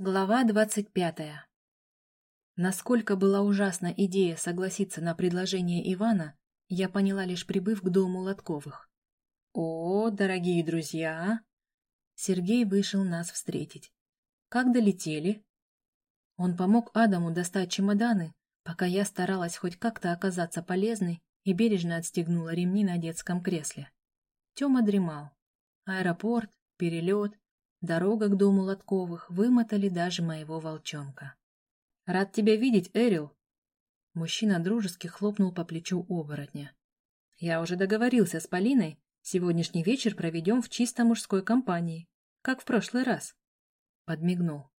Глава двадцать пятая. Насколько была ужасна идея согласиться на предложение Ивана, я поняла лишь прибыв к дому Лотковых. «О, дорогие друзья!» Сергей вышел нас встретить. «Как долетели?» Он помог Адаму достать чемоданы, пока я старалась хоть как-то оказаться полезной и бережно отстегнула ремни на детском кресле. Тёма дремал. Аэропорт, перелет, Дорога к дому Лотковых вымотали даже моего волчонка. «Рад тебя видеть, Эрил!» Мужчина дружески хлопнул по плечу оборотня. «Я уже договорился с Полиной. Сегодняшний вечер проведем в чисто мужской компании, как в прошлый раз». Подмигнул.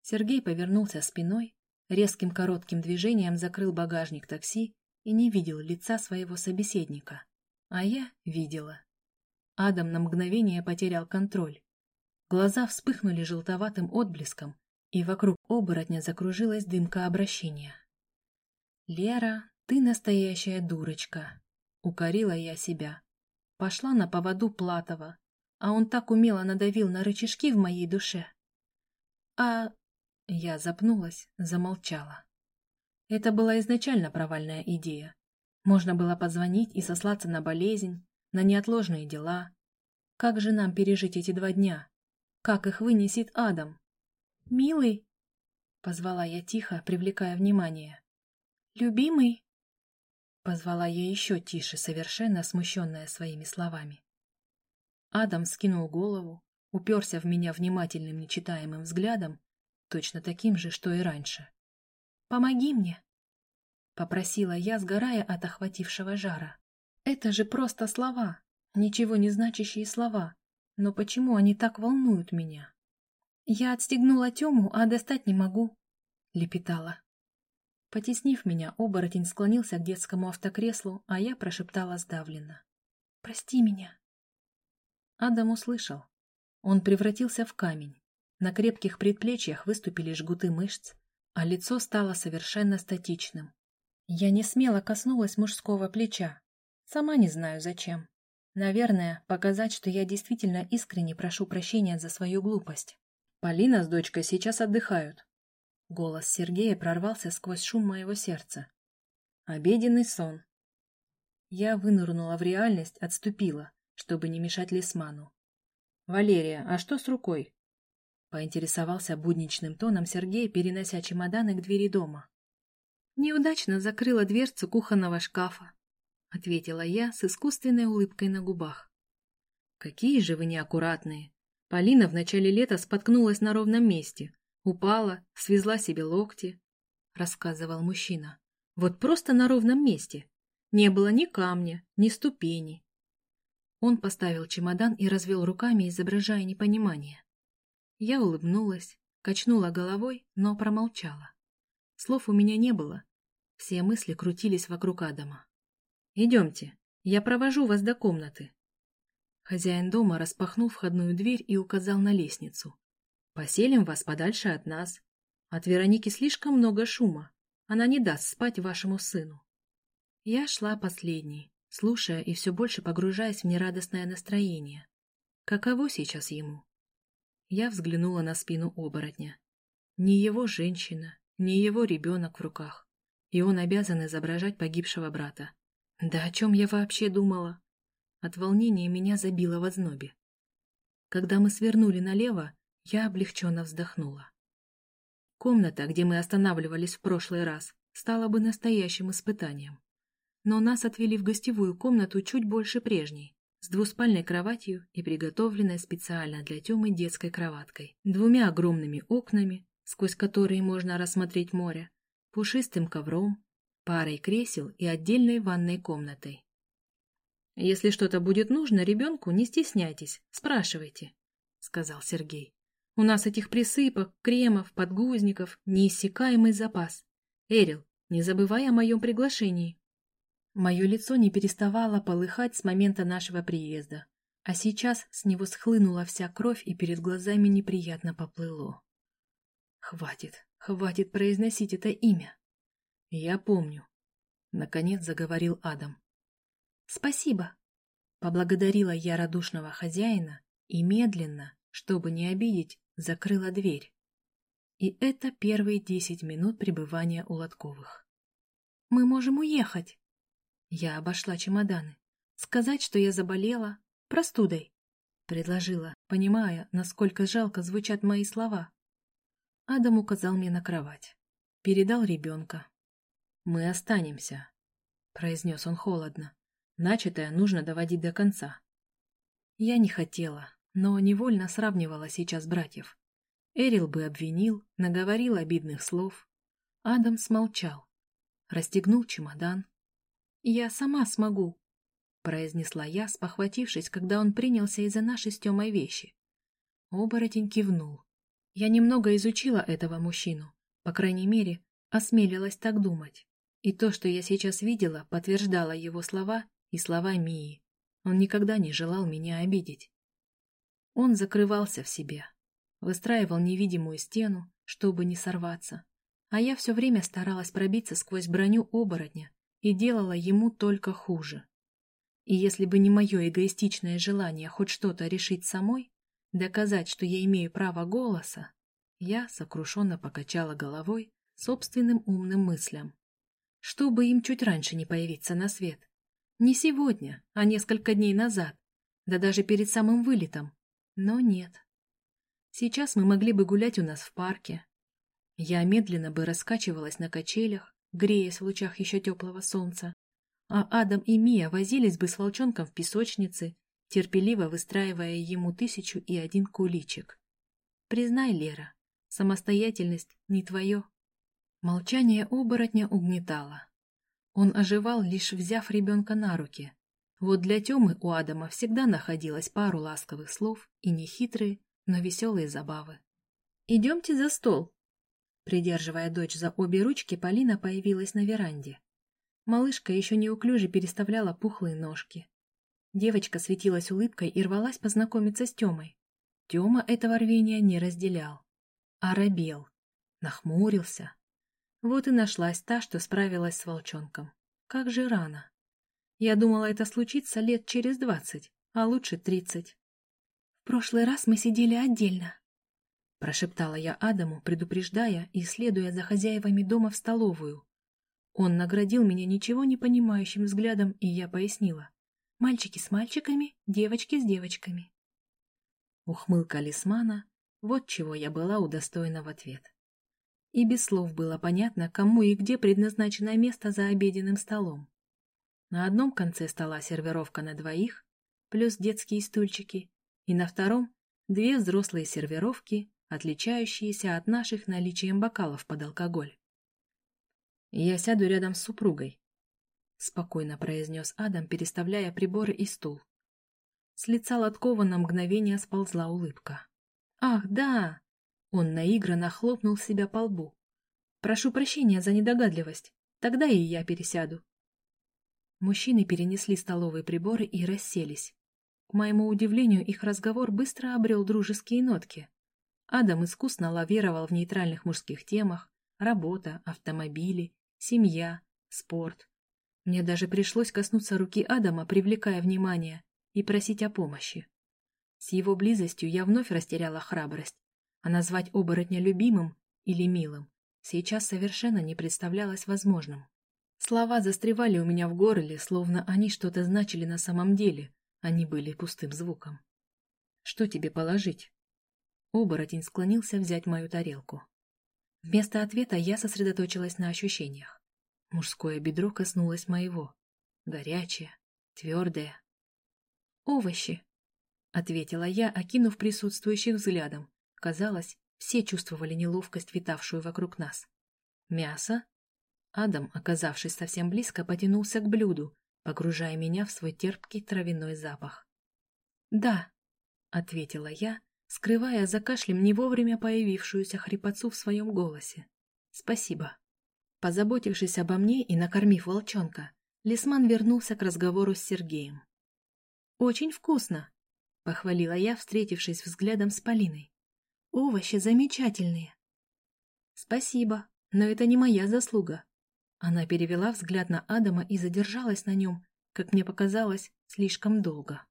Сергей повернулся спиной, резким коротким движением закрыл багажник такси и не видел лица своего собеседника. А я видела. Адам на мгновение потерял контроль. Глаза вспыхнули желтоватым отблеском, и вокруг оборотня закружилась дымка обращения. «Лера, ты настоящая дурочка!» — укорила я себя. Пошла на поводу Платова, а он так умело надавил на рычажки в моей душе. «А...» — я запнулась, замолчала. Это была изначально провальная идея. Можно было позвонить и сослаться на болезнь, на неотложные дела. Как же нам пережить эти два дня? Как их вынесет Адам? «Милый?» — позвала я тихо, привлекая внимание. «Любимый?» — позвала я еще тише, совершенно смущенная своими словами. Адам скинул голову, уперся в меня внимательным нечитаемым взглядом, точно таким же, что и раньше. «Помоги мне!» — попросила я, сгорая от охватившего жара. «Это же просто слова, ничего не значащие слова, но почему они так волнуют меня? Я отстегнула Тему, а достать не могу, — лепетала. Потеснив меня, оборотень склонился к детскому автокреслу, а я прошептала сдавленно. «Прости меня». Адам услышал. Он превратился в камень. На крепких предплечьях выступили жгуты мышц, а лицо стало совершенно статичным. Я не смело коснулась мужского плеча. Сама не знаю, зачем. Наверное, показать, что я действительно искренне прошу прощения за свою глупость. Полина с дочкой сейчас отдыхают. Голос Сергея прорвался сквозь шум моего сердца. Обеденный сон. Я вынырнула в реальность, отступила, чтобы не мешать Лисману. «Валерия, а что с рукой?» Поинтересовался будничным тоном Сергей, перенося чемоданы к двери дома. Неудачно закрыла дверцу кухонного шкафа. — ответила я с искусственной улыбкой на губах. «Какие же вы неаккуратные!» Полина в начале лета споткнулась на ровном месте, упала, свезла себе локти, — рассказывал мужчина. Вот просто на ровном месте. Не было ни камня, ни ступени. Он поставил чемодан и развел руками, изображая непонимание. Я улыбнулась, качнула головой, но промолчала. Слов у меня не было. Все мысли крутились вокруг Адама. «Идемте, я провожу вас до комнаты». Хозяин дома распахнул входную дверь и указал на лестницу. «Поселим вас подальше от нас. От Вероники слишком много шума. Она не даст спать вашему сыну». Я шла последней, слушая и все больше погружаясь в нерадостное настроение. Каково сейчас ему? Я взглянула на спину оборотня. Не его женщина, не его ребенок в руках, и он обязан изображать погибшего брата. Да о чем я вообще думала? От волнения меня забило в ознобе. Когда мы свернули налево, я облегченно вздохнула. Комната, где мы останавливались в прошлый раз, стала бы настоящим испытанием. Но нас отвели в гостевую комнату чуть больше прежней, с двуспальной кроватью и приготовленной специально для Тёмы детской кроваткой, двумя огромными окнами, сквозь которые можно рассмотреть море, пушистым ковром, парой кресел и отдельной ванной комнатой. «Если что-то будет нужно ребенку, не стесняйтесь, спрашивайте», — сказал Сергей. «У нас этих присыпок, кремов, подгузников неиссякаемый запас. Эрил, не забывай о моем приглашении». Мое лицо не переставало полыхать с момента нашего приезда, а сейчас с него схлынула вся кровь и перед глазами неприятно поплыло. «Хватит, хватит произносить это имя. «Я помню», — наконец заговорил Адам. «Спасибо», — поблагодарила я радушного хозяина и медленно, чтобы не обидеть, закрыла дверь. И это первые десять минут пребывания у Лотковых. «Мы можем уехать!» Я обошла чемоданы. «Сказать, что я заболела? Простудой?» Предложила, понимая, насколько жалко звучат мои слова. Адам указал мне на кровать. Передал ребенка. «Мы останемся», — произнес он холодно. «Начатое нужно доводить до конца». Я не хотела, но невольно сравнивала сейчас братьев. Эрил бы обвинил, наговорил обидных слов. Адам смолчал. Расстегнул чемодан. «Я сама смогу», — произнесла я, спохватившись, когда он принялся из-за нашей с Тёмой вещи. Оборотень кивнул. Я немного изучила этого мужчину, по крайней мере, осмелилась так думать. И то, что я сейчас видела, подтверждало его слова и слова Мии. Он никогда не желал меня обидеть. Он закрывался в себе, выстраивал невидимую стену, чтобы не сорваться. А я все время старалась пробиться сквозь броню оборотня и делала ему только хуже. И если бы не мое эгоистичное желание хоть что-то решить самой, доказать, что я имею право голоса, я сокрушенно покачала головой собственным умным мыслям. Чтобы им чуть раньше не появиться на свет. Не сегодня, а несколько дней назад, да даже перед самым вылетом. Но нет. Сейчас мы могли бы гулять у нас в парке. Я медленно бы раскачивалась на качелях, греясь в лучах еще теплого солнца, а Адам и Мия возились бы с волчонком в песочнице, терпеливо выстраивая ему тысячу и один куличик. Признай, Лера, самостоятельность не твое. Молчание оборотня угнетало. Он оживал, лишь взяв ребенка на руки. Вот для Темы у Адама всегда находилось пару ласковых слов и нехитрые, но веселые забавы. «Идемте за стол!» Придерживая дочь за обе ручки, Полина появилась на веранде. Малышка еще неуклюже переставляла пухлые ножки. Девочка светилась улыбкой и рвалась познакомиться с Темой. Тема этого рвения не разделял. Оробел. Нахмурился. Вот и нашлась та, что справилась с волчонком. Как же рано. Я думала, это случится лет через двадцать, а лучше тридцать прошлый раз мы сидели отдельно», — прошептала я Адаму, предупреждая и следуя за хозяевами дома в столовую. Он наградил меня ничего не понимающим взглядом, и я пояснила. «Мальчики с мальчиками, девочки с девочками». Ухмылка Лисмана — вот чего я была удостоена в ответ. И без слов было понятно, кому и где предназначено место за обеденным столом. На одном конце стола сервировка на двоих, плюс детские стульчики, и на втором две взрослые сервировки, отличающиеся от наших наличием бокалов под алкоголь. «Я сяду рядом с супругой», — спокойно произнес Адам, переставляя приборы и стул. С лица Лоткова на мгновение сползла улыбка. «Ах, да!» Он наигранно хлопнул себя по лбу. «Прошу прощения за недогадливость. Тогда и я пересяду». Мужчины перенесли столовые приборы и расселись. К моему удивлению, их разговор быстро обрел дружеские нотки. Адам искусно лавировал в нейтральных мужских темах работа, автомобили, семья, спорт. Мне даже пришлось коснуться руки Адама, привлекая внимание, и просить о помощи. С его близостью я вновь растеряла храбрость, а назвать оборотня любимым или милым сейчас совершенно не представлялось возможным. Слова застревали у меня в горле, словно они что-то значили на самом деле, они были пустым звуком. «Что тебе положить?» Оборотень склонился взять мою тарелку. Вместо ответа я сосредоточилась на ощущениях. Мужское бедро коснулось моего. Горячее, твердое. «Овощи», — ответила я, окинув присутствующих взглядом. Казалось, все чувствовали неловкость, витавшую вокруг нас. «Мясо?» Адам, оказавшись совсем близко, потянулся к блюду, погружая меня в свой терпкий травяной запах. «Да», — ответила я, скрывая за кашлем не вовремя появившуюся хрипотцу в своем голосе. «Спасибо». Позаботившись обо мне и накормив волчонка, Лисман вернулся к разговору с Сергеем. «Очень вкусно», — похвалила я, встретившись взглядом с Полиной. «Овощи замечательные». «Спасибо, но это не моя заслуга. Она перевела взгляд на Адама и задержалась на нем, как мне показалось, слишком долго.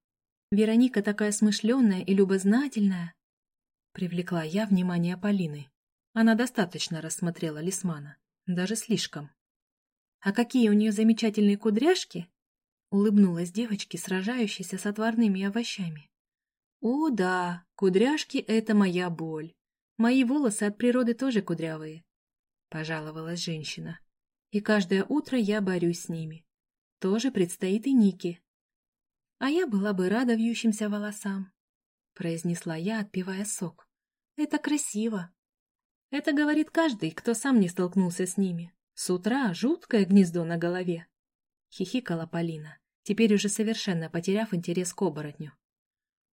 «Вероника такая смышленая и любознательная!» Привлекла я внимание Полины. Она достаточно рассмотрела Лисмана, даже слишком. «А какие у нее замечательные кудряшки!» Улыбнулась девочке, сражающейся с отварными овощами. «О, да, кудряшки — это моя боль. Мои волосы от природы тоже кудрявые», — пожаловалась женщина. «И каждое утро я борюсь с ними. Тоже предстоит и Нике». «А я была бы рада вьющимся волосам», — произнесла я, отпивая сок. «Это красиво». Это говорит каждый, кто сам не столкнулся с ними. С утра жуткое гнездо на голове. Хихикала Полина, теперь уже совершенно потеряв интерес к оборотню.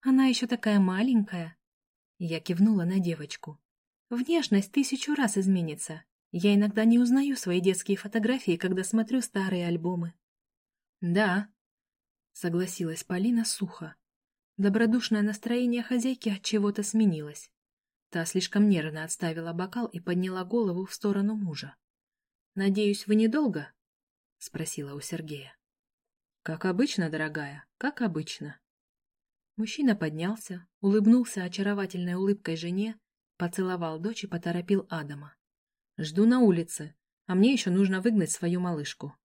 Она еще такая маленькая. Я кивнула на девочку. Внешность тысячу раз изменится. Я иногда не узнаю свои детские фотографии, когда смотрю старые альбомы. Да, согласилась Полина сухо. Добродушное настроение хозяйки от чего-то сменилось. Та слишком нервно отставила бокал и подняла голову в сторону мужа. «Надеюсь, вы недолго?» — спросила у Сергея. «Как обычно, дорогая, как обычно», Мужчина поднялся, улыбнулся очаровательной улыбкой жене, поцеловал дочь и поторопил Адама. «Жду на улице, а мне еще нужно выгнать свою малышку».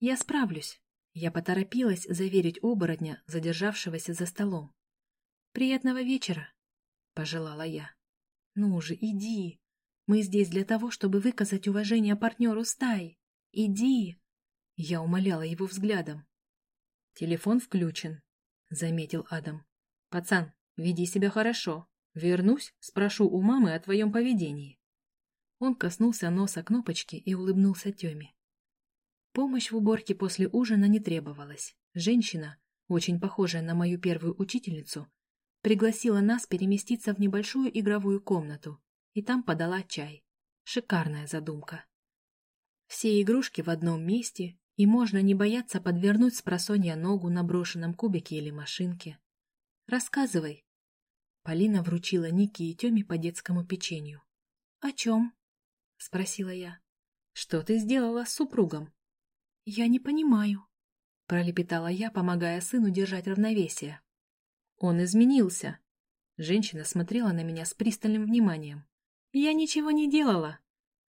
«Я справлюсь», — я поторопилась заверить оборотня, задержавшегося за столом. «Приятного вечера», — пожелала я. «Ну же, иди. Мы здесь для того, чтобы выказать уважение партнеру стаи. Иди!» Я умоляла его взглядом. «Телефон включен», — заметил Адам. «Пацан, веди себя хорошо. Вернусь, спрошу у мамы о твоем поведении». Он коснулся носа кнопочки и улыбнулся Теме. Помощь в уборке после ужина не требовалась. Женщина, очень похожая на мою первую учительницу, пригласила нас переместиться в небольшую игровую комнату, и там подала чай. Шикарная задумка. Все игрушки в одном месте, и можно не бояться подвернуть с просонья ногу на брошенном кубике или машинке. Рассказывай. Полина вручила Нике и Теме по детскому печенью. О чем? Спросила я. Что ты сделала с супругом? Я не понимаю. Пролепетала я, помогая сыну держать равновесие. Он изменился. Женщина смотрела на меня с пристальным вниманием. Я ничего не делала.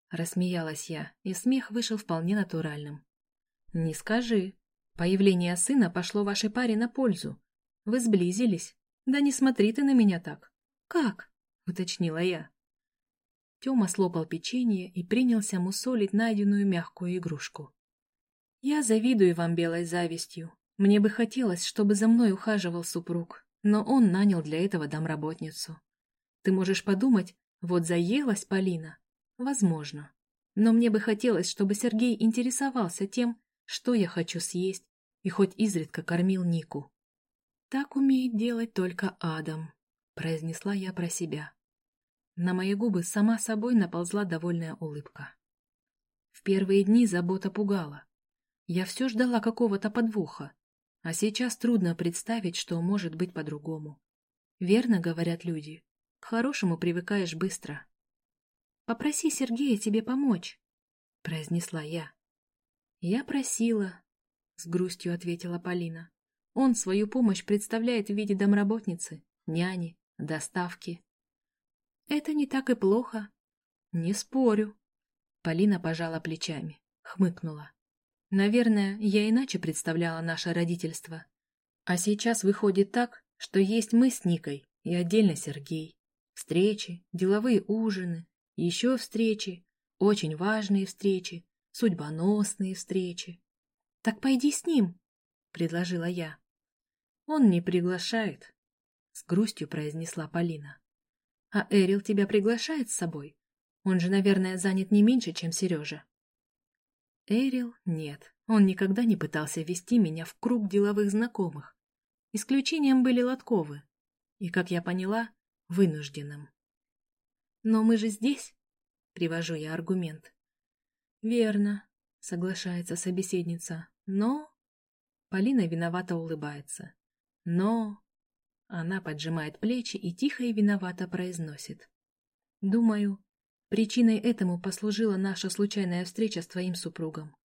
Рассмеялась я, и смех вышел вполне натуральным. «Не скажи. Появление сына пошло вашей паре на пользу. Вы сблизились. Да не смотри ты на меня так». «Как?» — уточнила я. Тёма слопал печенье и принялся мусолить найденную мягкую игрушку. «Я завидую вам белой завистью. Мне бы хотелось, чтобы за мной ухаживал супруг, но он нанял для этого домработницу. Ты можешь подумать, вот заелась Полина. Возможно. Но мне бы хотелось, чтобы Сергей интересовался тем, что я хочу съесть, и хоть изредка кормил Нику. «Так умеет делать только Адам», — произнесла я про себя. На мои губы сама собой наползла довольная улыбка. В первые дни забота пугала. Я все ждала какого-то подвоха, а сейчас трудно представить, что может быть по-другому. Верно говорят люди, к хорошему привыкаешь быстро. «Попроси Сергея тебе помочь», — произнесла я. «Я просила», — с грустью ответила Полина. «Он свою помощь представляет в виде домработницы, няни, доставки». «Это не так и плохо». «Не спорю». Полина пожала плечами, хмыкнула. «Наверное, я иначе представляла наше родительство. А сейчас выходит так, что есть мы с Никой и отдельно Сергей. Встречи, деловые ужины, еще встречи, очень важные встречи, судьбоносные встречи. — Так пойди с ним, — предложила я. — Он не приглашает, — с грустью произнесла Полина. — А Эрил тебя приглашает с собой? Он же, наверное, занят не меньше, чем Сережа. Эрил нет, он никогда не пытался вести меня в круг деловых знакомых. Исключением были Лотковы. И, как я поняла, вынужденным. Но мы же здесь, привожу я аргумент. «Верно», — соглашается собеседница. «Но...» Полина виновато улыбается. «Но...» Она поджимает плечи и тихо и виновато произносит. «Думаю, причиной этому послужила наша случайная встреча с твоим супругом.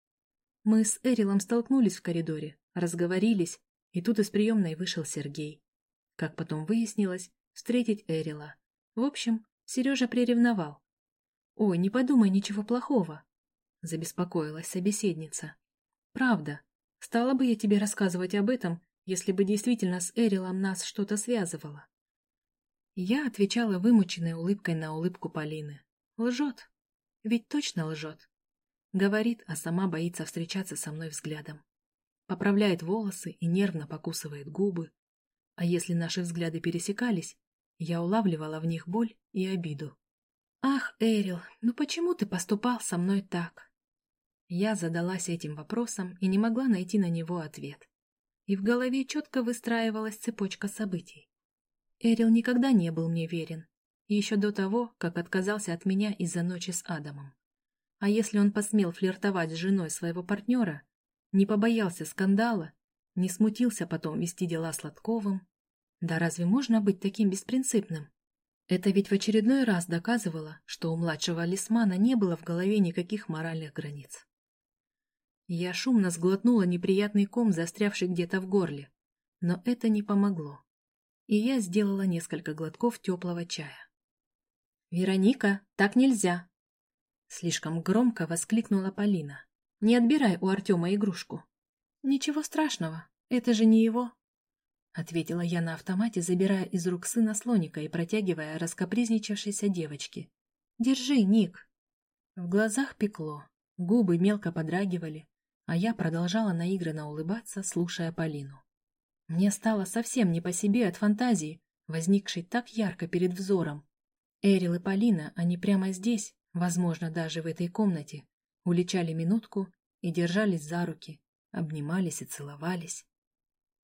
Мы с Эрилом столкнулись в коридоре, разговорились, и тут из приемной вышел Сергей. Как потом выяснилось, встретить Эрила. В общем, Сережа приревновал. «Ой, не подумай ничего плохого», — забеспокоилась собеседница. «Правда, стала бы я тебе рассказывать об этом, если бы действительно с Эрилом нас что-то связывало». Я отвечала вымученной улыбкой на улыбку Полины. Лжет. Ведь точно лжет. Говорит, а сама боится встречаться со мной взглядом. Поправляет волосы и нервно покусывает губы. А если наши взгляды пересекались, я улавливала в них боль и обиду. «Ах, Эрил, ну почему ты поступал со мной так?» Я задалась этим вопросом и не могла найти на него ответ. И в голове четко выстраивалась цепочка событий. Эрил никогда не был мне верен, еще до того, как отказался от меня из-за ночи с Адамом. А если он посмел флиртовать с женой своего партнера, не побоялся скандала, не смутился потом вести дела Сладковым, да разве можно быть таким беспринципным? Это ведь в очередной раз доказывало, что у младшего Лисмана не было в голове никаких моральных границ. Я шумно сглотнула неприятный ком, застрявший где-то в горле, но это не помогло, и я сделала несколько глотков теплого чая. «Вероника, так нельзя!» Слишком громко воскликнула Полина. «Не отбирай у Артема игрушку». «Ничего страшного, это же не его», — ответила я на автомате, забирая из рук сына слоника и протягивая раскопризничавшейся девочке. «Держи, Ник!» В глазах пекло, губы мелко подрагивали, а я продолжала наигранно улыбаться, слушая Полину. Мне стало совсем не по себе от фантазии, возникшей так ярко перед взором. Эрил и Полина, они прямо здесь, возможно, даже в этой комнате, уличали минутку и держались за руки, обнимались и целовались.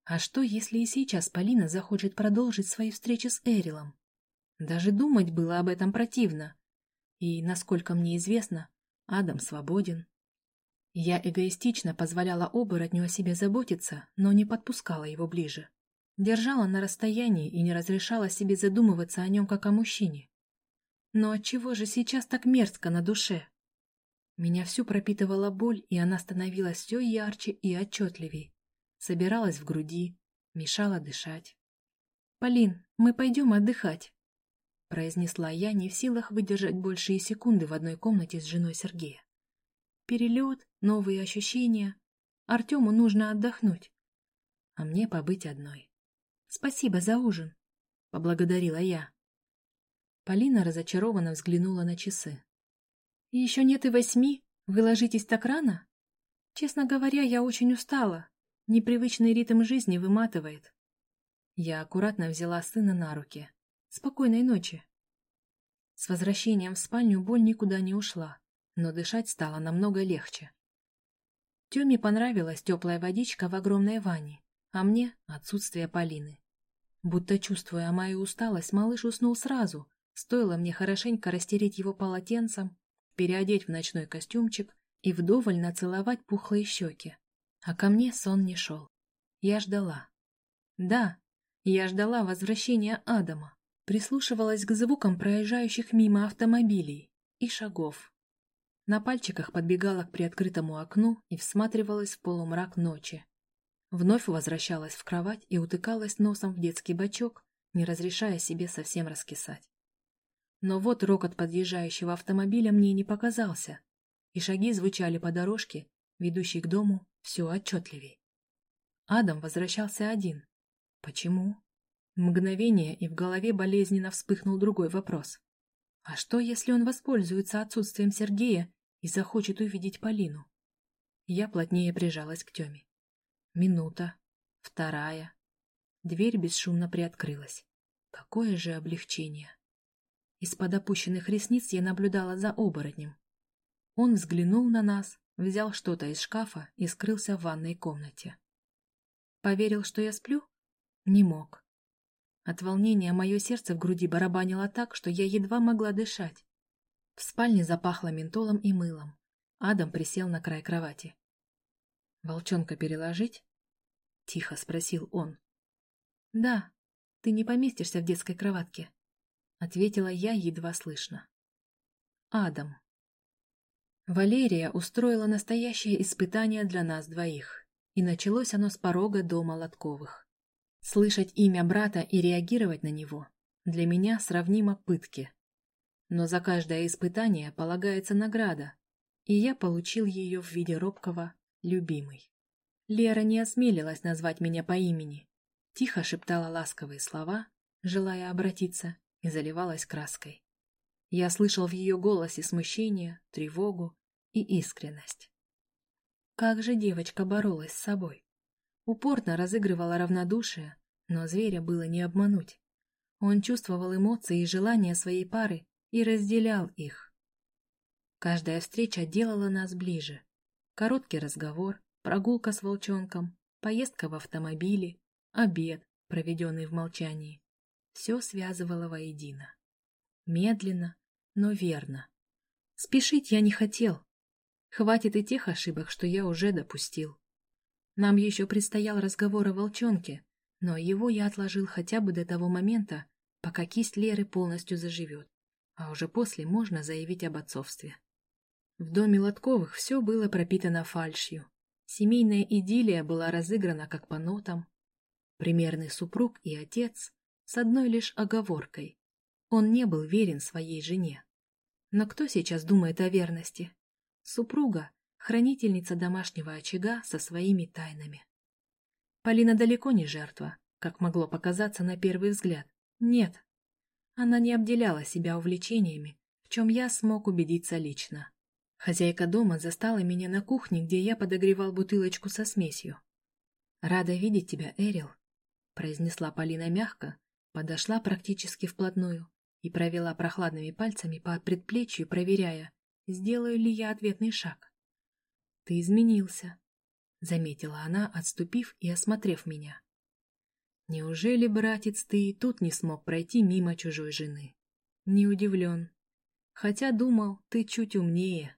А что, если и сейчас Полина захочет продолжить свои встречи с Эрилом? Даже думать было об этом противно. И, насколько мне известно, Адам свободен. Я эгоистично позволяла оборотню о себе заботиться, но не подпускала его ближе. Держала на расстоянии и не разрешала себе задумываться о нем как о мужчине. Но отчего же сейчас так мерзко на душе? Меня всю пропитывала боль, и она становилась все ярче и отчетливей собиралась в груди, мешала дышать. «Полин, мы пойдем отдыхать», — произнесла я, не в силах выдержать большие секунды в одной комнате с женой Сергея. «Перелет, новые ощущения. Артему нужно отдохнуть, а мне побыть одной. Спасибо за ужин», — поблагодарила я. Полина разочарованно взглянула на часы. «Еще нет и восьми? Вы ложитесь так рано? Честно говоря, я очень устала. Непривычный ритм жизни выматывает. Я аккуратно взяла сына на руки. Спокойной ночи. С возвращением в спальню боль никуда не ушла, но дышать стало намного легче. Тёме понравилась теплая водичка в огромной ванне, а мне — отсутствие Полины. Будто чувствуя мою усталость, малыш уснул сразу, стоило мне хорошенько растереть его полотенцем, переодеть в ночной костюмчик и вдоволь нацеловать пухлые щеки. А ко мне сон не шел. Я ждала. Да, я ждала возвращения Адама, прислушивалась к звукам проезжающих мимо автомобилей и шагов. На пальчиках подбегала к приоткрытому окну и всматривалась в полумрак ночи. Вновь возвращалась в кровать и утыкалась носом в детский бачок, не разрешая себе совсем раскисать. Но вот рокот подъезжающего автомобиля мне не показался, и шаги звучали по дорожке, ведущей к дому все отчетливей. Адам возвращался один. Почему? Мгновение, и в голове болезненно вспыхнул другой вопрос. А что, если он воспользуется отсутствием Сергея и захочет увидеть Полину? Я плотнее прижалась к Теме. Минута, вторая. Дверь бесшумно приоткрылась. Какое же облегчение! Из-под опущенных ресниц я наблюдала за оборотнем. Он взглянул на нас, взял что-то из шкафа и скрылся в ванной комнате. Поверил, что я сплю? Не мог. От волнения мое сердце в груди барабанило так, что я едва могла дышать. В спальне запахло ментолом и мылом. Адам присел на край кровати. «Волчонка переложить?» — тихо спросил он. «Да, ты не поместишься в детской кроватке», — ответила я едва слышно. «Адам». Валерия устроила настоящее испытание для нас двоих, и началось оно с порога дома Лотковых. Слышать имя брата и реагировать на него для меня сравнимо пытке. Но за каждое испытание полагается награда, и я получил ее в виде робкого «любимый». Лера не осмелилась назвать меня по имени, тихо шептала ласковые слова, желая обратиться, и заливалась краской. Я слышал в ее голосе смущение, тревогу и искренность. Как же девочка боролась с собой. Упорно разыгрывала равнодушие, но зверя было не обмануть. Он чувствовал эмоции и желания своей пары и разделял их. Каждая встреча делала нас ближе. Короткий разговор, прогулка с волчонком, поездка в автомобиле, обед, проведенный в молчании. Все связывало воедино. Медленно, но верно. Спешить я не хотел. Хватит и тех ошибок, что я уже допустил. Нам еще предстоял разговор о волчонке, но его я отложил хотя бы до того момента, пока кисть Леры полностью заживет, а уже после можно заявить об отцовстве. В доме Лотковых все было пропитано фальшью. Семейная идиллия была разыграна как по нотам. Примерный супруг и отец с одной лишь оговоркой. Он не был верен своей жене. Но кто сейчас думает о верности? Супруга — хранительница домашнего очага со своими тайнами. Полина далеко не жертва, как могло показаться на первый взгляд. Нет. Она не обделяла себя увлечениями, в чем я смог убедиться лично. Хозяйка дома застала меня на кухне, где я подогревал бутылочку со смесью. «Рада видеть тебя, Эрил», — произнесла Полина мягко, подошла практически вплотную и провела прохладными пальцами по предплечью, проверяя, сделаю ли я ответный шаг. «Ты изменился», — заметила она, отступив и осмотрев меня. «Неужели, братец, ты и тут не смог пройти мимо чужой жены?» «Не удивлен. Хотя думал, ты чуть умнее.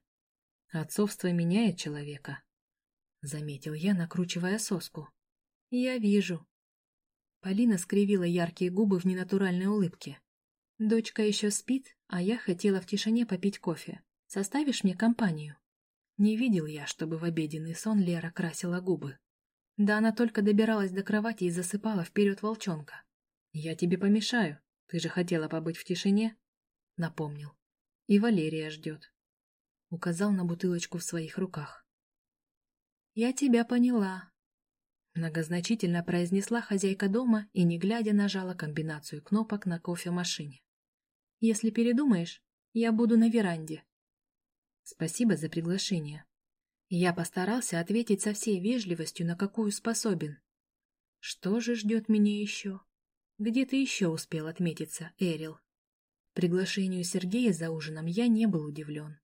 Отцовство меняет человека», — заметил я, накручивая соску. «Я вижу». Полина скривила яркие губы в ненатуральной улыбке. «Дочка еще спит, а я хотела в тишине попить кофе. Составишь мне компанию?» Не видел я, чтобы в обеденный сон Лера красила губы. Да она только добиралась до кровати и засыпала вперед волчонка. «Я тебе помешаю. Ты же хотела побыть в тишине?» Напомнил. «И Валерия ждет». Указал на бутылочку в своих руках. «Я тебя поняла», Многозначительно произнесла хозяйка дома и, не глядя, нажала комбинацию кнопок на кофемашине. «Если передумаешь, я буду на веранде. Спасибо за приглашение. Я постарался ответить со всей вежливостью, на какую способен. Что же ждет меня еще? Где ты еще успел отметиться, Эрил? Приглашению Сергея за ужином я не был удивлен.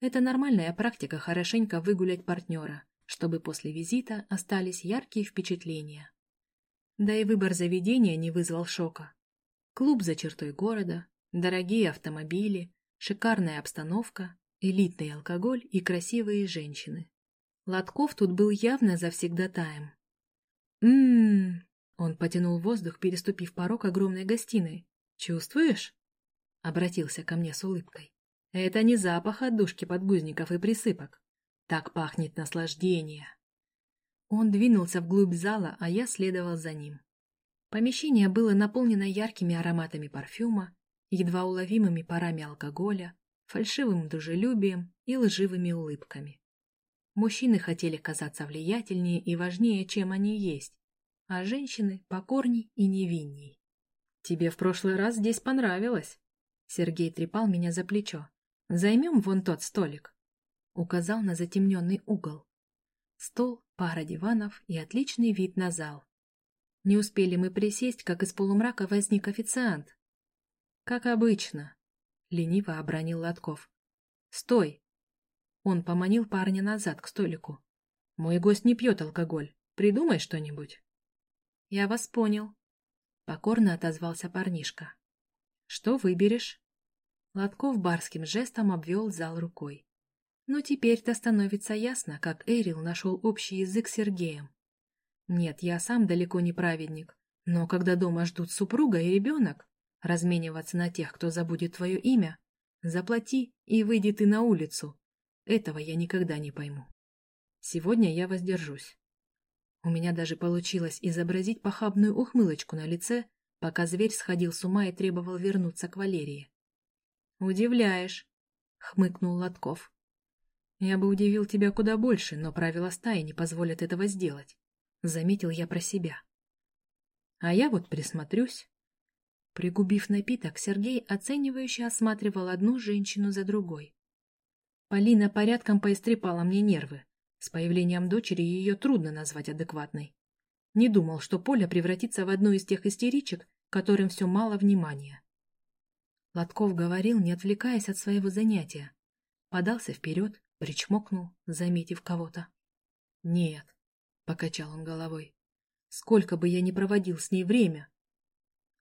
Это нормальная практика хорошенько выгулять партнера, чтобы после визита остались яркие впечатления. Да и выбор заведения не вызвал шока. Клуб за чертой города, дорогие автомобили, шикарная обстановка элитный алкоголь и красивые женщины. Лотков тут был явно завсегдатаем. «М-м-м!» Он потянул воздух, переступив порог огромной гостиной. «Чувствуешь?» Обратился ко мне с улыбкой. «Это не запах отдушки подгузников и присыпок. Так пахнет наслаждение». Он двинулся вглубь зала, а я следовал за ним. Помещение было наполнено яркими ароматами парфюма, едва уловимыми парами алкоголя, фальшивым дружелюбием и лживыми улыбками. Мужчины хотели казаться влиятельнее и важнее, чем они есть, а женщины — покорней и невинней. «Тебе в прошлый раз здесь понравилось?» Сергей трепал меня за плечо. «Займем вон тот столик», — указал на затемненный угол. Стол, пара диванов и отличный вид на зал. Не успели мы присесть, как из полумрака возник официант. Как обычно, — лениво обронил Лотков. «Стой!» Он поманил парня назад, к столику. «Мой гость не пьет алкоголь. Придумай что-нибудь». «Я вас понял», — покорно отозвался парнишка. «Что выберешь?» Лотков барским жестом обвел зал рукой. Ну, теперь-то становится ясно, как Эрил нашел общий язык с Сергеем. Нет, я сам далеко не праведник, но когда дома ждут супруга и ребенок, Размениваться на тех, кто забудет твое имя? Заплати, и выйди ты на улицу. Этого я никогда не пойму. Сегодня я воздержусь. У меня даже получилось изобразить похабную ухмылочку на лице, пока зверь сходил с ума и требовал вернуться к Валерии. Удивляешь, хмыкнул Лотков. Я бы удивил тебя куда больше, но правила стаи не позволят этого сделать. Заметил я про себя. А я вот присмотрюсь. Пригубив напиток, Сергей оценивающе осматривал одну женщину за другой. Полина порядком поистрепала мне нервы. С появлением дочери ее трудно назвать адекватной. Не думал, что Поля превратится в одну из тех истеричек, которым все мало внимания. Лотков говорил, не отвлекаясь от своего занятия. Подался вперед, причмокнул, заметив кого-то. «Нет», — покачал он головой, — «сколько бы я ни проводил с ней время».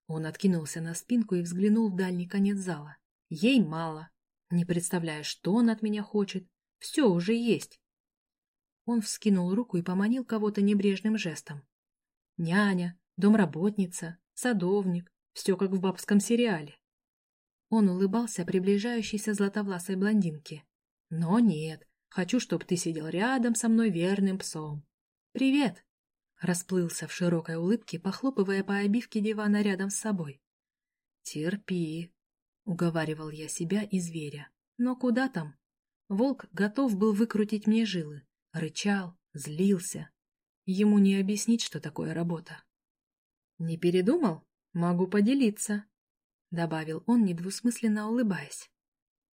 Он откинулся на спинку и взглянул в дальний конец зала. «Ей мало. Не представляю, что он от меня хочет. Все уже есть». Он вскинул руку и поманил кого-то небрежным жестом. Няня, домработница, садовник, все как в бабском сериале. Он улыбался приближающейся златовласой блондинке. Но нет, хочу, чтобы ты сидел рядом со мной верным псом. Привет! Расплылся в широкой улыбке, похлопывая по обивке дивана рядом с собой. Терпи, уговаривал я себя и зверя. Но куда там? Волк готов был выкрутить мне жилы. Рычал, злился, Ему не объяснить, что такое работа. «Не передумал? Могу поделиться», — добавил он, недвусмысленно улыбаясь.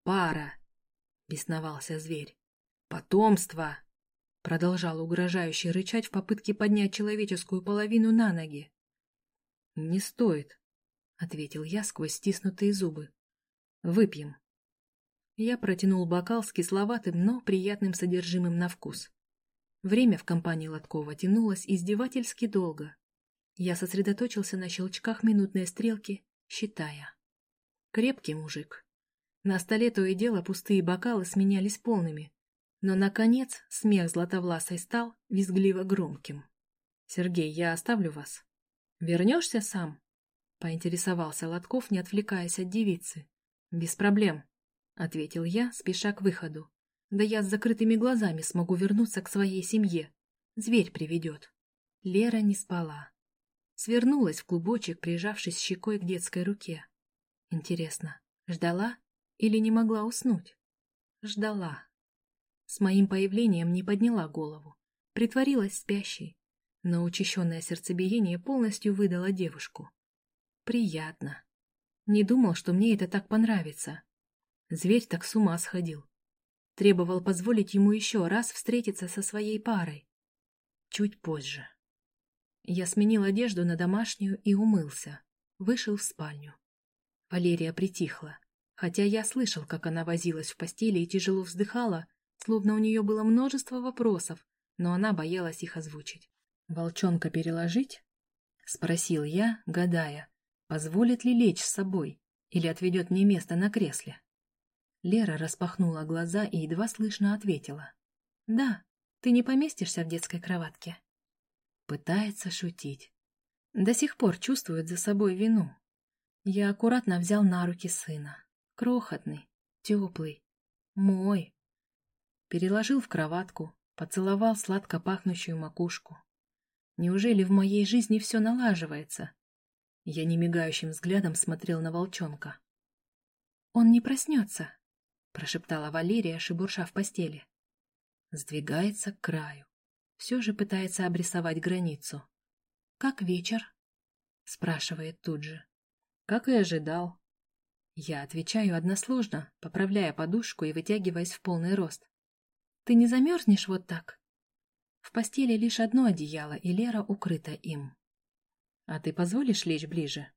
«Пара!» — бесновался зверь. «Потомство!» — продолжал угрожающе рычать в попытке поднять человеческую половину на ноги. «Не стоит», — ответил я сквозь стиснутые зубы. «Выпьем». Я протянул бокал с кисловатым, но приятным содержимым на вкус. Время в компании Лоткова тянулось издевательски долго. Я сосредоточился на щелчках минутной стрелки, считая. Крепкий мужик. На столе то и дело пустые бокалы сменялись полными. Но, наконец, смех Златовласой стал визгливо громким. «Сергей, я оставлю вас. Вернешься сам?» — поинтересовался Лотков, не отвлекаясь от девицы. «Без проблем», — ответил я, спеша к выходу. Да я с закрытыми глазами смогу вернуться к своей семье. Зверь приведет. Лера не спала. Свернулась в клубочек, прижавшись щекой к детской руке. Интересно, ждала или не могла уснуть? Ждала. С моим появлением не подняла голову. Притворилась спящей. Но учащенное сердцебиение полностью выдало девушку. Приятно. Не думал, что мне это так понравится. Зверь так с ума сходил. Требовал позволить ему еще раз встретиться со своей парой. Чуть позже. Я сменил одежду на домашнюю и умылся. Вышел в спальню. Валерия притихла, хотя я слышал, как она возилась в постели и тяжело вздыхала, словно у нее было множество вопросов, но она боялась их озвучить. «Волчонка переложить?» — спросил я, гадая, позволит ли лечь с собой или отведет мне место на кресле. Лера распахнула глаза и едва слышно ответила. «Да, ты не поместишься в детской кроватке». Пытается шутить. До сих пор чувствует за собой вину. Я аккуратно взял на руки сына. Крохотный, теплый, мой. Переложил в кроватку, поцеловал сладко пахнущую макушку. Неужели в моей жизни все налаживается? Я немигающим взглядом смотрел на волчонка. «Он не проснется», прошептала Валерия, шебурша в постели. Сдвигается к краю. Все же пытается обрисовать границу. «Как вечер?» спрашивает тут же. Как и ожидал. Я отвечаю односложно, поправляя подушку и вытягиваясь в полный рост. «Ты не замерзнешь вот так?» В постели лишь одно одеяло, и Лера укрыта им. «А ты позволишь лечь ближе?»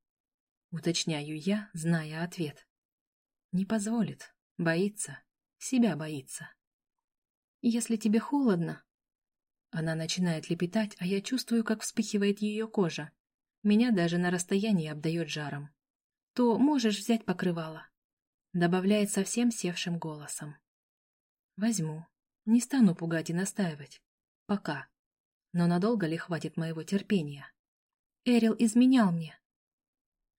Уточняю я, зная ответ. «Не позволит», Боится. Себя боится. Если тебе холодно... Она начинает лепетать, а я чувствую, как вспыхивает ее кожа. Меня даже на расстоянии обдает жаром. То можешь взять покрывало. Добавляет совсем севшим голосом. Возьму. Не стану пугать и настаивать. Пока. Но надолго ли хватит моего терпения? Эрил изменял мне.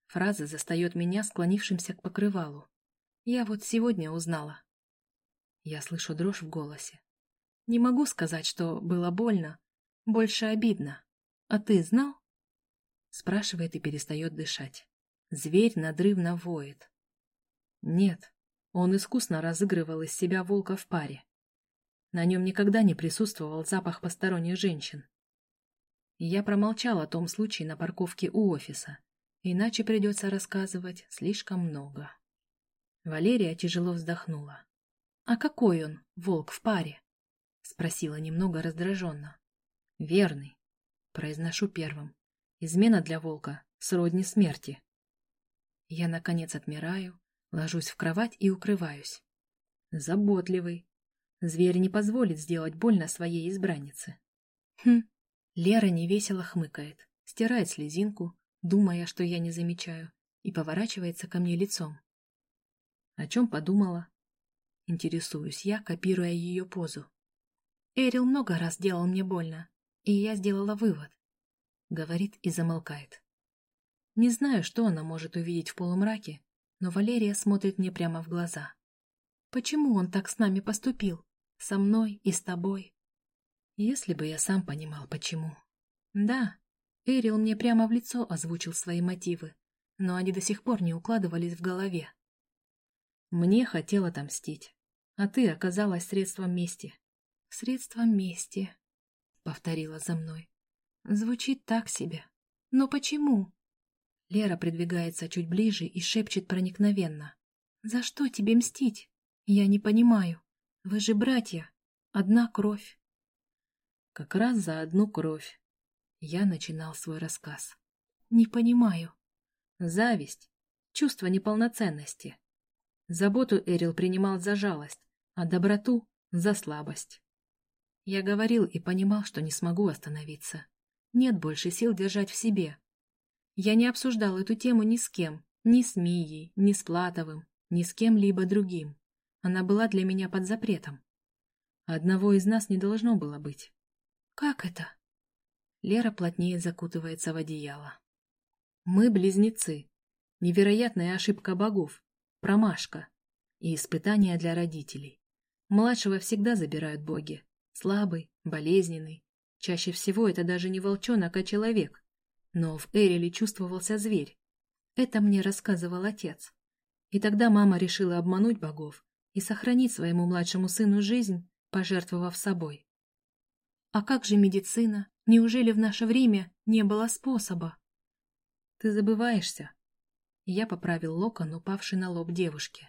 Фраза застает меня склонившимся к покрывалу. Я вот сегодня узнала. Я слышу дрожь в голосе. Не могу сказать, что было больно. Больше обидно. А ты знал? Спрашивает и перестает дышать. Зверь надрывно воет. Нет, Он искусно разыгрывал из себя волка в паре. На нем никогда не присутствовал запах посторонних женщин. Я промолчал о том случае на парковке у офиса, иначе придется рассказывать слишком много. Валерия тяжело вздохнула. «А какой он, волк в паре?» — спросила немного раздраженно. «Верный», — произношу первым. «Измена для волка сродни смерти». Я, наконец, отмираю, ложусь в кровать и укрываюсь. Заботливый. Зверь не позволит сделать больно своей избраннице. Хм. Лера невесело хмыкает, стирает слезинку, думая, что я не замечаю, и поворачивается ко мне лицом. О чем подумала? Интересуюсь я, копируя ее позу. Эрил много раз делал мне больно, и я сделала вывод. Говорит и замолкает. Не знаю, что она может увидеть в полумраке, но Валерия смотрит мне прямо в глаза. Почему он так с нами поступил? Со мной и с тобой? Если бы я сам понимал, почему. Да, Эрил мне прямо в лицо озвучил свои мотивы, но они до сих пор не укладывались в голове. Мне хотел отомстить, а ты оказалась средством мести. Средством мести, повторила за мной. Звучит так себе. Но почему? Лера придвигается чуть ближе и шепчет проникновенно. «За что тебе мстить? Я не понимаю. Вы же братья. Одна кровь». Как раз за одну кровь. Я начинал свой рассказ. «Не понимаю». Зависть. Чувство неполноценности. Заботу Эрил принимал за жалость, а доброту — за слабость. Я говорил и понимал, что не смогу остановиться. Нет больше сил держать в себе, я не обсуждал эту тему ни с кем, ни с Мией, ни с Платовым, ни с кем-либо другим. Она была для меня под запретом. Одного из нас не должно было быть. Как это? Лера плотнее закутывается в одеяло. Мы близнецы. Невероятная ошибка богов. Промашка. И испытания для родителей. Младшего всегда забирают боги. Слабый, болезненный. Чаще всего это даже не волчонок, а человек. Но в Эриле чувствовался зверь. Это мне рассказывал отец. И тогда мама решила обмануть богов и сохранить своему младшему сыну жизнь, пожертвовав собой. А как же медицина? Неужели в наше время не было способа? Ты забываешься. Я поправил локон, упавший на лоб девушки.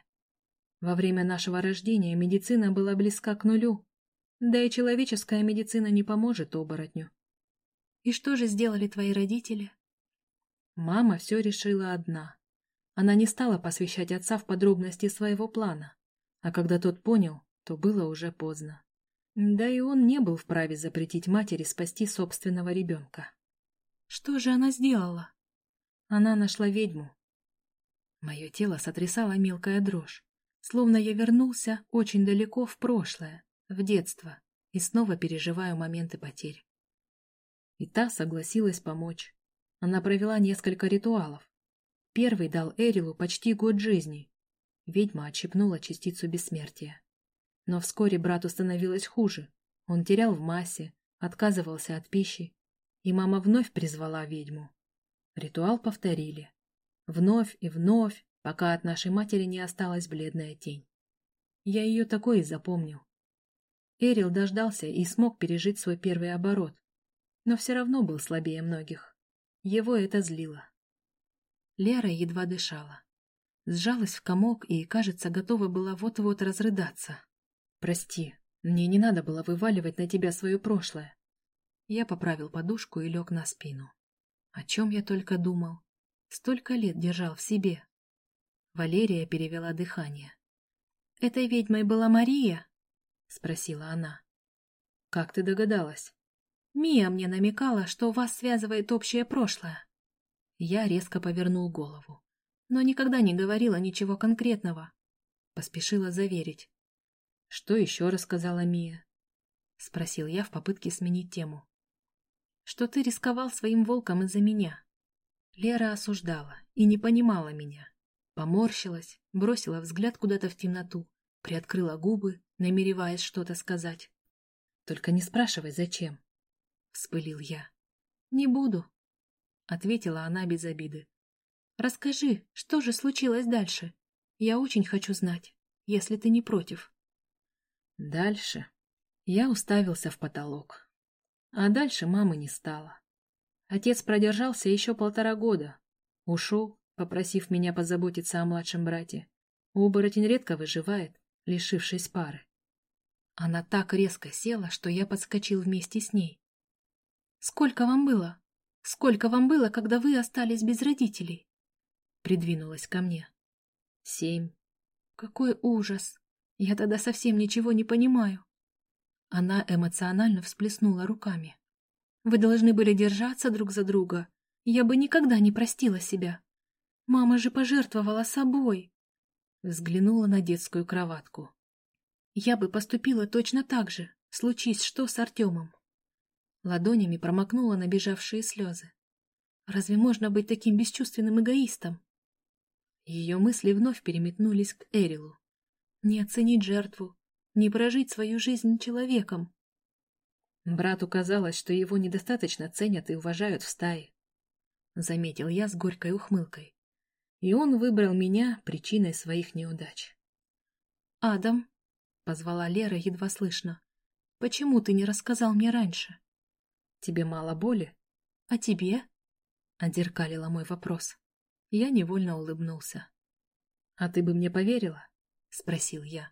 Во время нашего рождения медицина была близка к нулю, да и человеческая медицина не поможет оборотню. И что же сделали твои родители? Мама все решила одна. Она не стала посвящать отца в подробности своего плана. А когда тот понял, то было уже поздно. Да и он не был вправе запретить матери спасти собственного ребенка. Что же она сделала? Она нашла ведьму. Мое тело сотрясало мелкая дрожь, словно я вернулся очень далеко в прошлое, в детство, и снова переживаю моменты потерь. И та согласилась помочь. Она провела несколько ритуалов. Первый дал Эрилу почти год жизни. Ведьма отщипнула частицу бессмертия. Но вскоре брату становилось хуже. Он терял в массе, отказывался от пищи, и мама вновь призвала ведьму. Ритуал повторили. Вновь и вновь, пока от нашей матери не осталась бледная тень. Я ее такой и запомнил. Эрил дождался и смог пережить свой первый оборот, но все равно был слабее многих. Его это злило. Лера едва дышала. Сжалась в комок и, кажется, готова была вот-вот разрыдаться. «Прости, мне не надо было вываливать на тебя свое прошлое». Я поправил подушку и лег на спину. О чем я только думал. Столько лет держал в себе. Валерия перевела дыхание. «Этой ведьмой была Мария?» — спросила она. «Как ты догадалась?» Мия мне намекала, что вас связывает общее прошлое. Я резко повернул голову, но никогда не говорила ничего конкретного. Поспешила заверить. Что еще рассказала Мия? Спросил я в попытке сменить тему. Что ты рисковал своим волком из-за меня. Лера осуждала и не понимала меня. Поморщилась, бросила взгляд куда-то в темноту, приоткрыла губы, намереваясь что-то сказать. Только не спрашивай, зачем. — вспылил я. «Не буду», — ответила она без обиды. «Расскажи, что же случилось дальше? Я очень хочу знать». если ты не против. Дальше я уставился в потолок. А дальше мамы не стало. Отец продержался еще полтора года. Ушел, попросив меня позаботиться о младшем брате. Оборотень редко выживает, лишившись пары. Она так резко села, что я подскочил вместе с ней. «Сколько вам было? Сколько вам было, когда вы остались без родителей?» Придвинулась ко мне. «Семь». «Какой ужас! Я тогда совсем ничего не понимаю». Она эмоционально всплеснула руками. «Вы должны были держаться друг за друга. Я бы никогда не простила себя. Мама же пожертвовала собой!» Взглянула на детскую кроватку. «Я бы поступила точно так же, случись что с Артемом». Ладонями промокнула набежавшие слезы. «Разве можно быть таким бесчувственным эгоистом?» Ее мысли вновь переметнулись к Эрилу. «Не оценить жертву, не прожить свою жизнь человеком». Брату казалось, что его недостаточно ценят и уважают в стае. Заметил я с горькой ухмылкой и он выбрал меня причиной своих неудач. «Адам», — позвала Лера едва слышно, — «почему ты не рассказал мне раньше?» «Тебе мало боли?» «А тебе?» — отзеркалила мой вопрос. Я невольно улыбнулся. «А ты бы мне поверила?» — спросил я.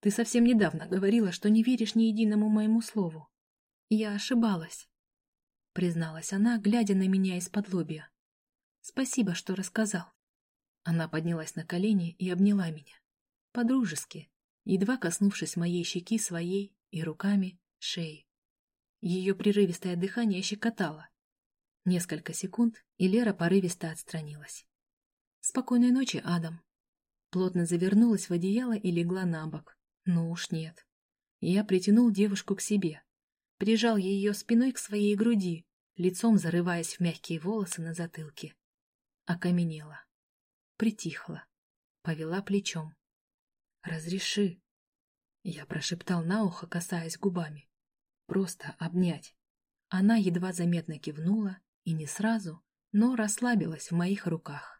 «Ты совсем недавно говорила, что не веришь ни единому моему слову». «Я ошибалась», — призналась она, глядя на меня из-под лобья. «Спасибо, что рассказал». Она поднялась на колени и обняла меня. По-дружески, едва коснувшись моей щеки своей и руками шеи. Ее прерывистое дыхание щекотало. Несколько секунд, и Лера порывисто отстранилась. «Спокойной ночи, Адам». Плотно завернулась в одеяло и легла на бок. Ну уж нет. Я притянул девушку к себе. Прижал ее спиной к своей груди, лицом зарываясь в мягкие волосы на затылке. Окаменела притихла, повела плечом. «Разреши!» Я прошептал на ухо, касаясь губами. «Просто обнять». Она едва заметно кивнула и не сразу, но расслабилась в моих руках.